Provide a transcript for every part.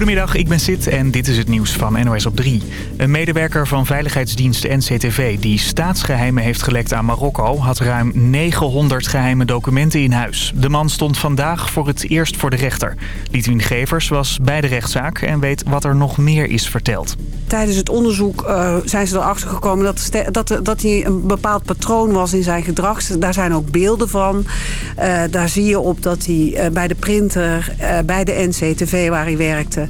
Goedemiddag, ik ben Sid en dit is het nieuws van NOS op 3. Een medewerker van veiligheidsdienst NCTV die staatsgeheimen heeft gelekt aan Marokko... had ruim 900 geheime documenten in huis. De man stond vandaag voor het eerst voor de rechter. Litwin Gevers was bij de rechtszaak en weet wat er nog meer is verteld. Tijdens het onderzoek uh, zijn ze erachter gekomen dat, dat, dat hij een bepaald patroon was in zijn gedrag. Daar zijn ook beelden van. Uh, daar zie je op dat hij uh, bij de printer, bij de NCTV waar hij werkte...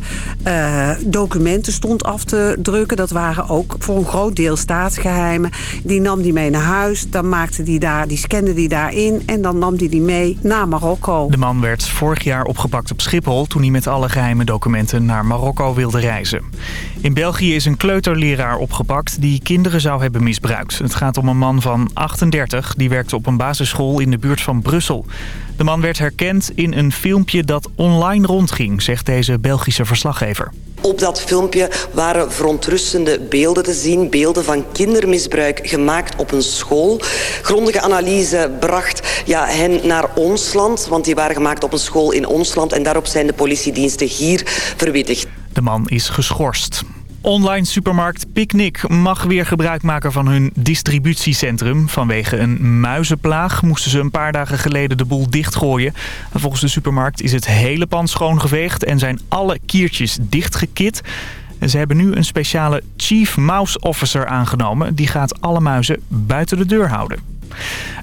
documenten stond af te drukken. Dat waren ook voor een groot deel staatsgeheimen. Die nam hij mee naar huis. Dan maakte die daar, die scande die daarin. En dan nam hij die mee naar Marokko. De man werd vorig jaar opgepakt op Schiphol... toen hij met alle geheime documenten naar Marokko wilde reizen. In België is een kleuterleraar opgepakt die kinderen zou hebben misbruikt. Het gaat om een man van 38, die werkte op een basisschool in de buurt van Brussel. De man werd herkend in een filmpje dat online rondging, zegt deze Belgische verslaggever. Op dat filmpje waren verontrustende beelden te zien. Beelden van kindermisbruik gemaakt op een school. Grondige analyse bracht ja, hen naar ons land. Want die waren gemaakt op een school in ons land. En daarop zijn de politiediensten hier verwittigd. De man is geschorst. Online supermarkt Picnic mag weer gebruik maken van hun distributiecentrum. Vanwege een muizenplaag moesten ze een paar dagen geleden de boel dichtgooien. Volgens de supermarkt is het hele pand schoongeveegd en zijn alle kiertjes dichtgekit. Ze hebben nu een speciale Chief Mouse Officer aangenomen. Die gaat alle muizen buiten de deur houden.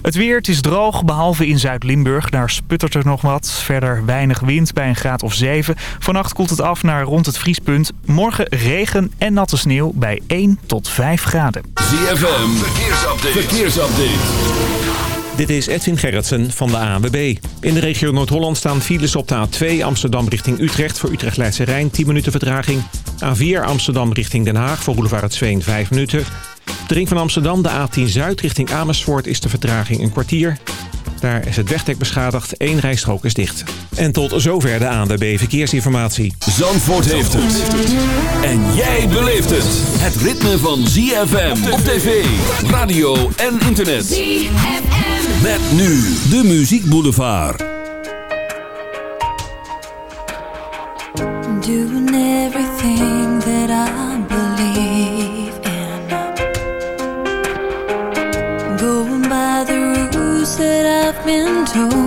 Het weer, het is droog, behalve in Zuid-Limburg. Daar sputtert er nog wat. Verder weinig wind bij een graad of 7. Vannacht koelt het af naar rond het vriespunt. Morgen regen en natte sneeuw bij 1 tot 5 graden. ZFM, verkeersupdate. verkeersupdate. Dit is Edwin Gerritsen van de ANWB. In de regio Noord-Holland staan files op de A2 Amsterdam richting Utrecht... voor Utrecht-Leidse Rijn 10 minuten vertraging. A4 Amsterdam richting Den Haag voor Boulevard het Zween 5 minuten. De ring van Amsterdam, de A10 Zuid richting Amersfoort... is de vertraging een kwartier. Daar is het wegdek beschadigd, één rijstrook is dicht. En tot zover de ANWB Verkeersinformatie. Zandvoort heeft het. En jij beleeft het. Het ritme van ZFM op tv, radio en internet. ZFM. Met nu de Muziek Boulevard. Doing everything been told.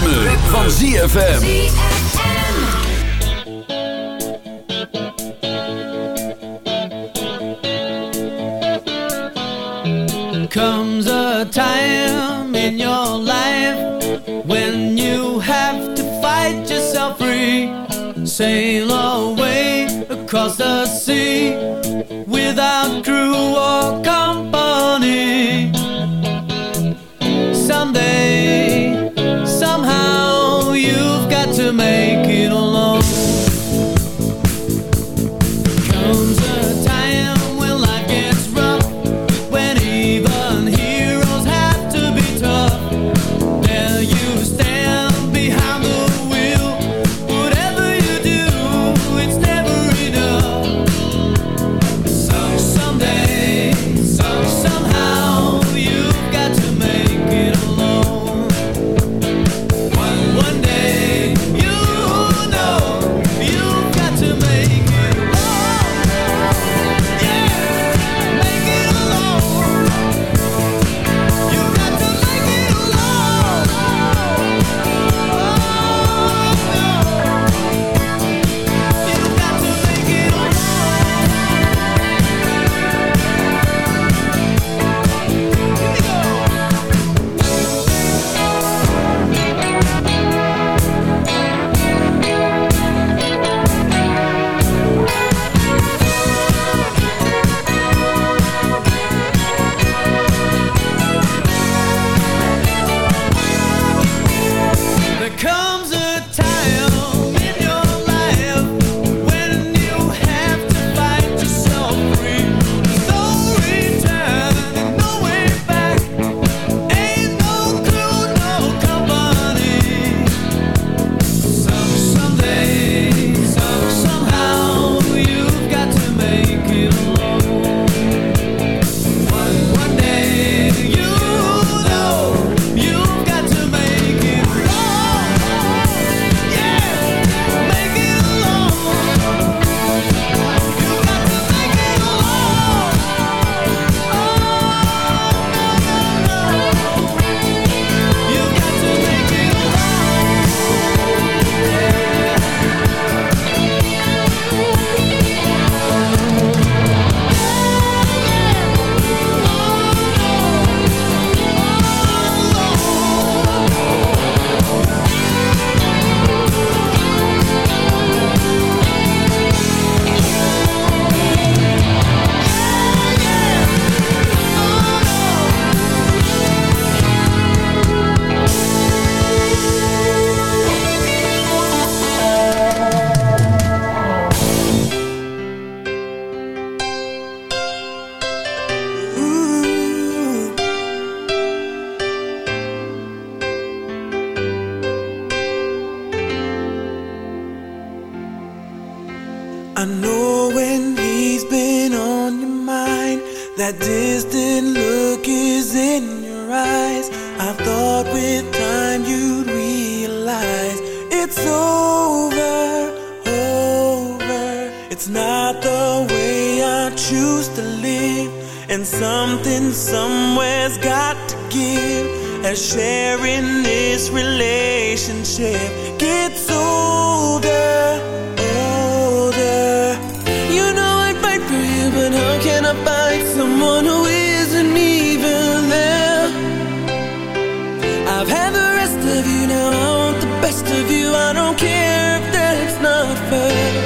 ritme, ritme. van ZFM. Comes a time in your life when you have to fight yourself free. Sail away across the sea without crew or company. Someday over gonna find someone who isn't even there. I've had the rest of you, now I want the best of you. I don't care if that's not fair.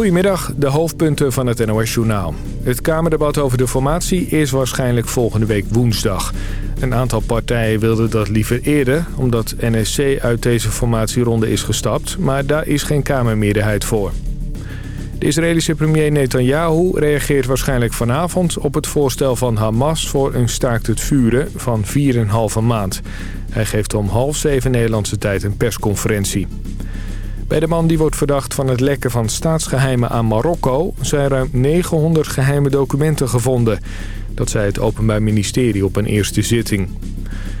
Goedemiddag, de hoofdpunten van het NOS-journaal. Het Kamerdebat over de formatie is waarschijnlijk volgende week woensdag. Een aantal partijen wilden dat liever eerder... omdat NSC uit deze formatieronde is gestapt... maar daar is geen Kamermeerderheid voor. De Israëlische premier Netanyahu reageert waarschijnlijk vanavond... op het voorstel van Hamas voor een staakt het vuren van 4,5 maand. Hij geeft om half zeven Nederlandse tijd een persconferentie. Bij de man die wordt verdacht van het lekken van staatsgeheimen aan Marokko... zijn ruim 900 geheime documenten gevonden. Dat zei het Openbaar Ministerie op een eerste zitting.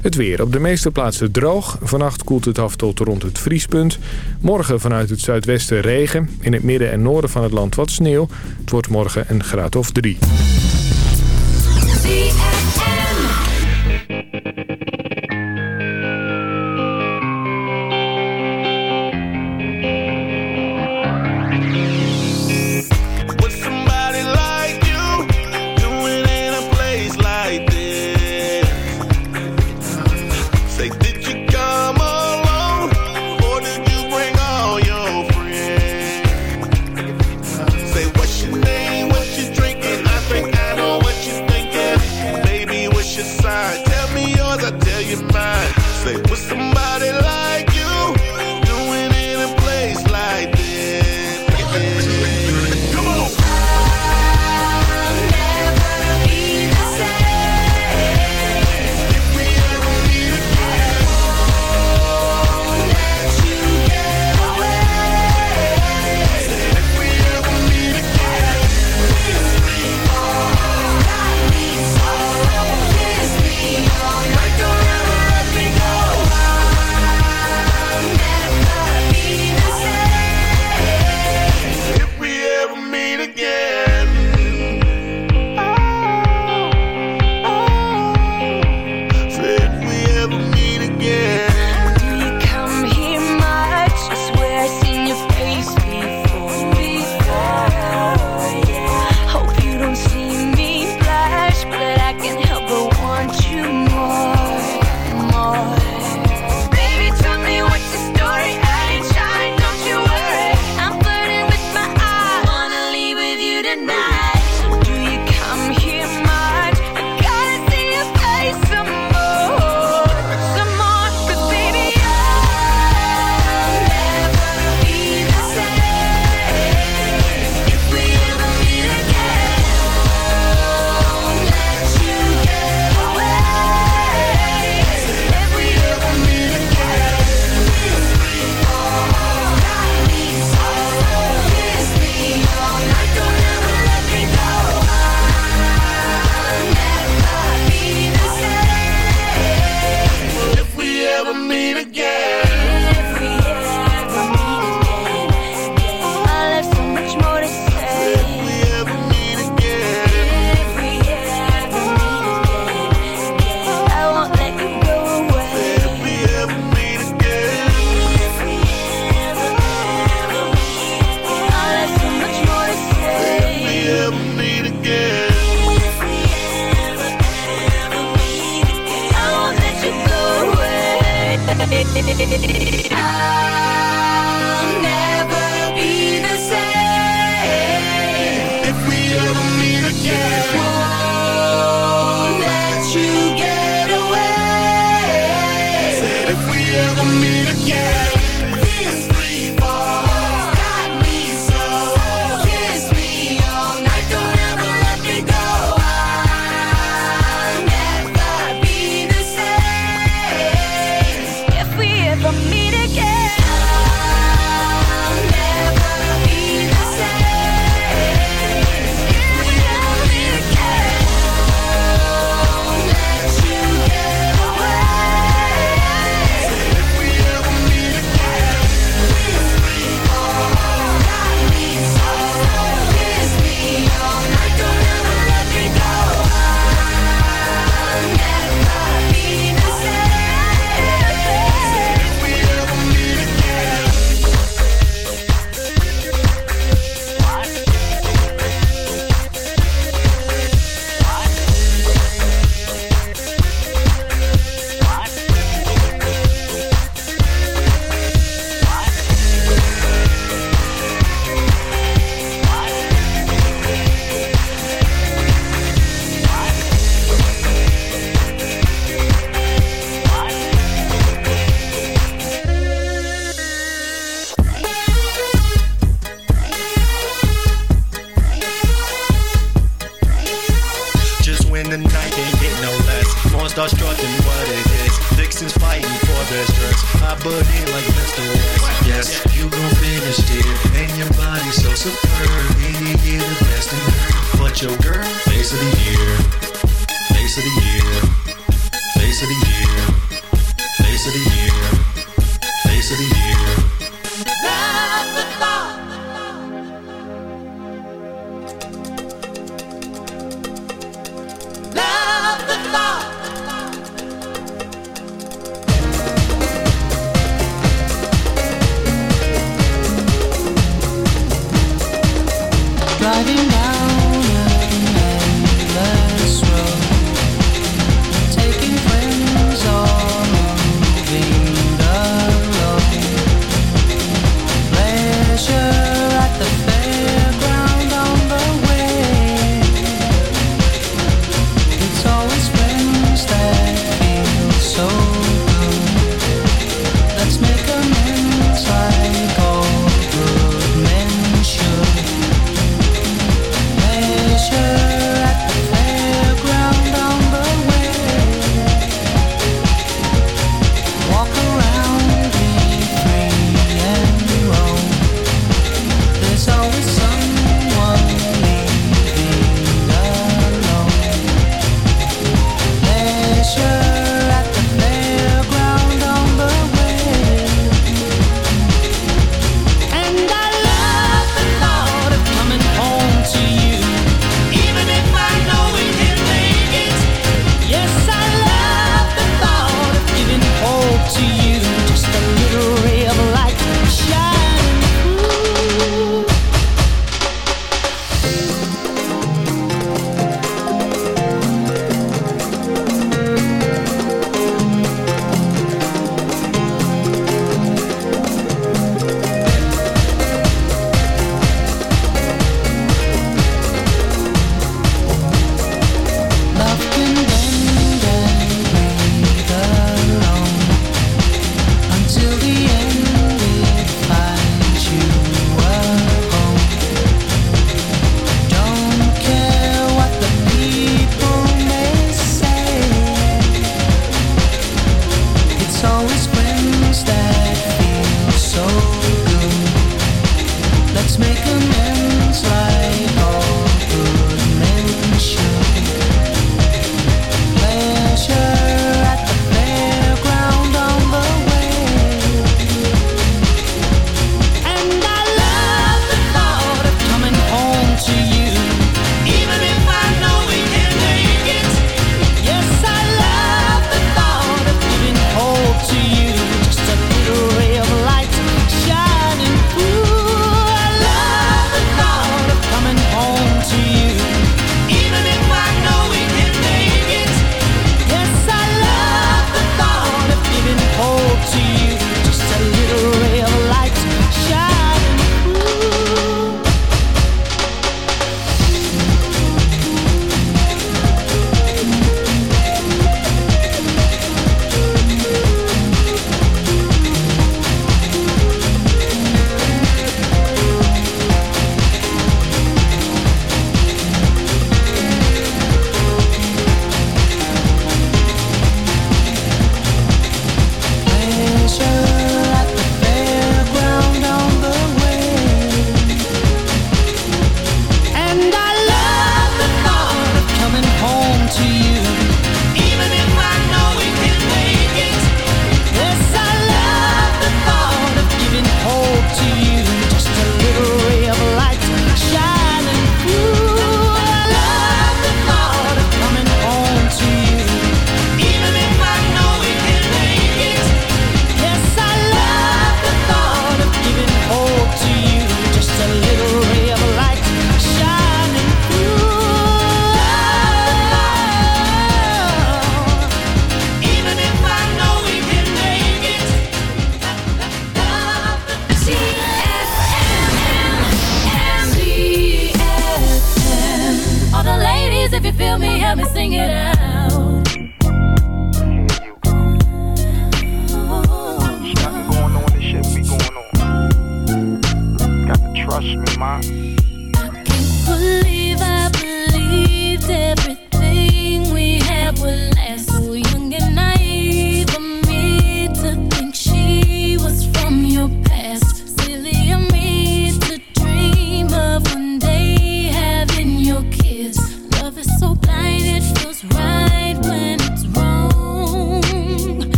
Het weer op de meeste plaatsen droog. Vannacht koelt het af tot rond het vriespunt. Morgen vanuit het zuidwesten regen. In het midden en noorden van het land wat sneeuw. Het wordt morgen een graad of drie.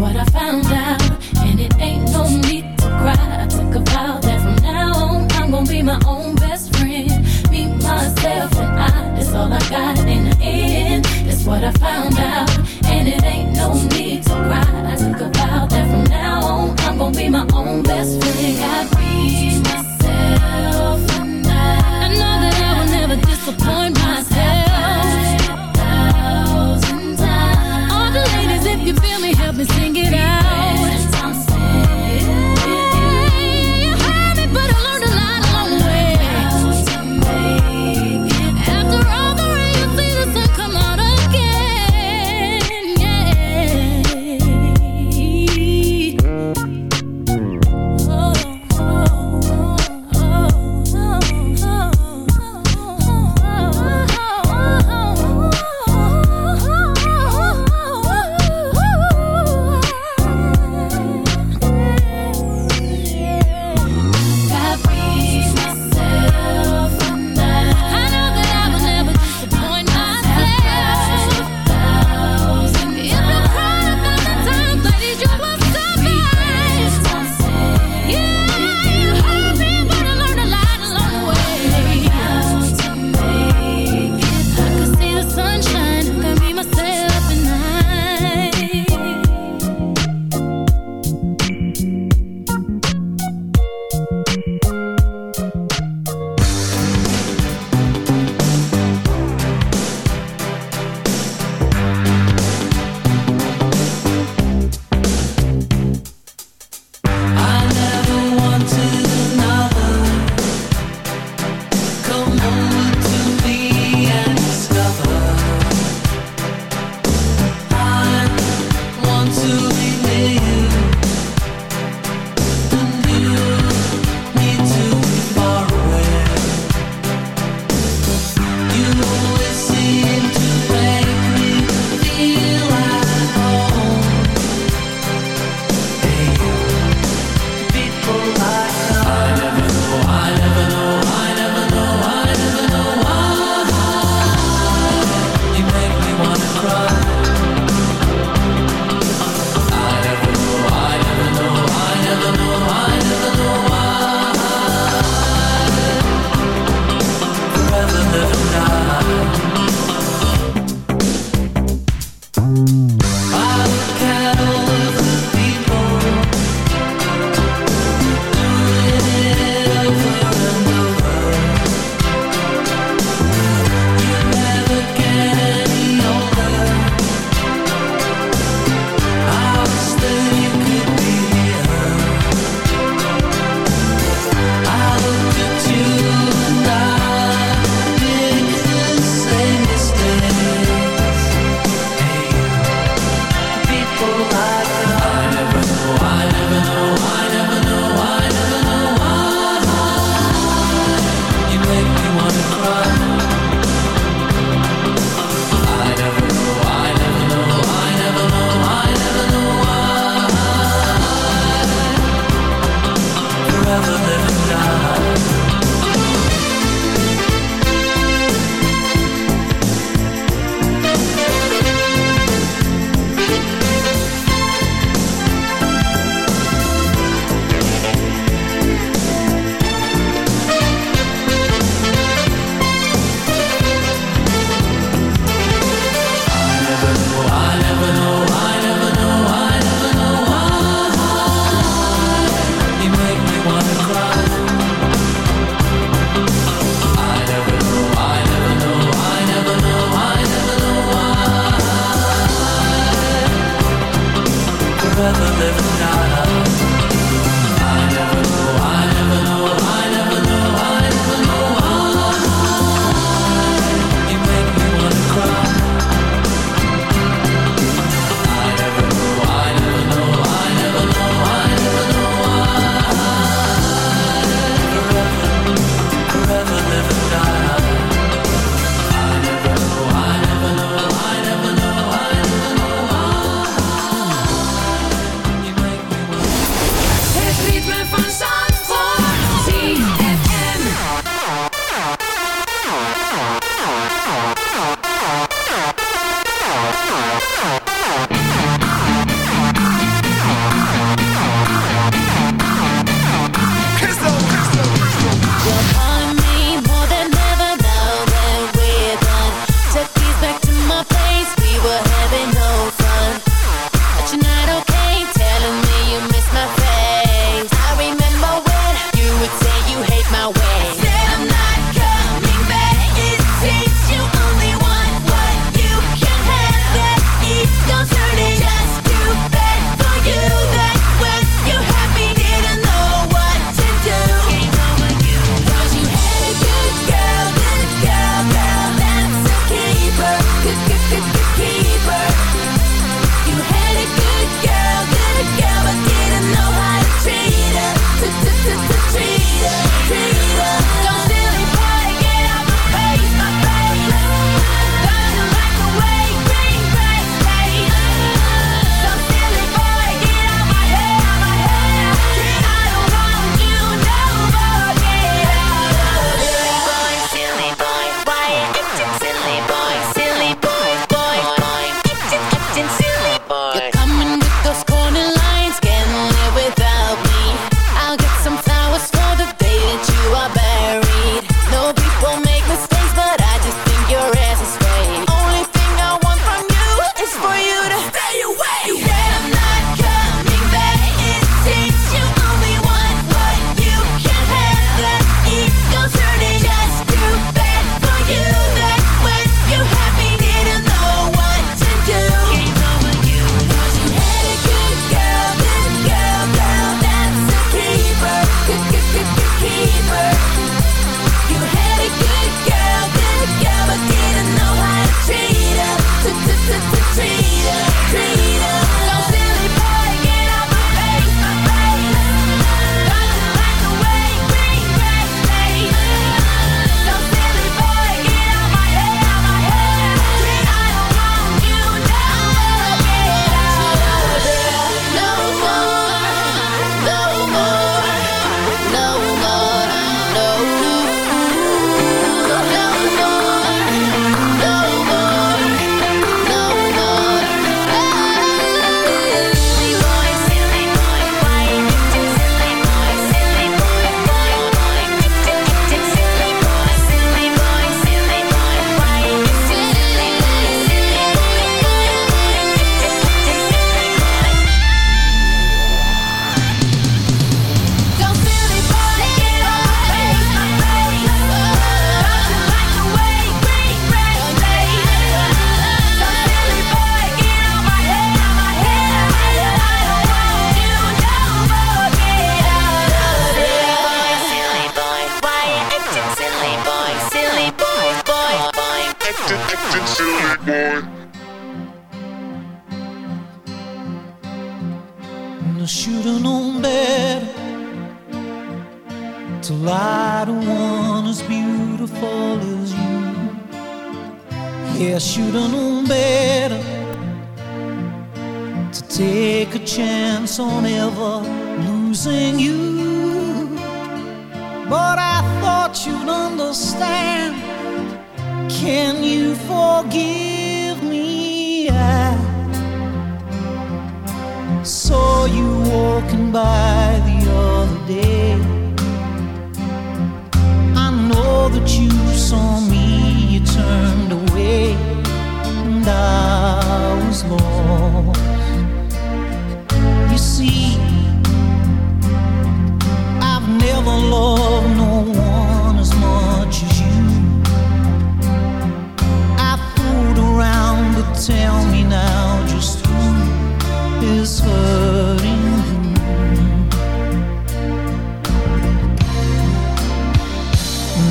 what I found out. And it ain't no need to cry. I took a vow that from now on I'm gonna be my own best friend. Be myself, and I. That's all I got in the end. That's what I found out.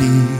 need.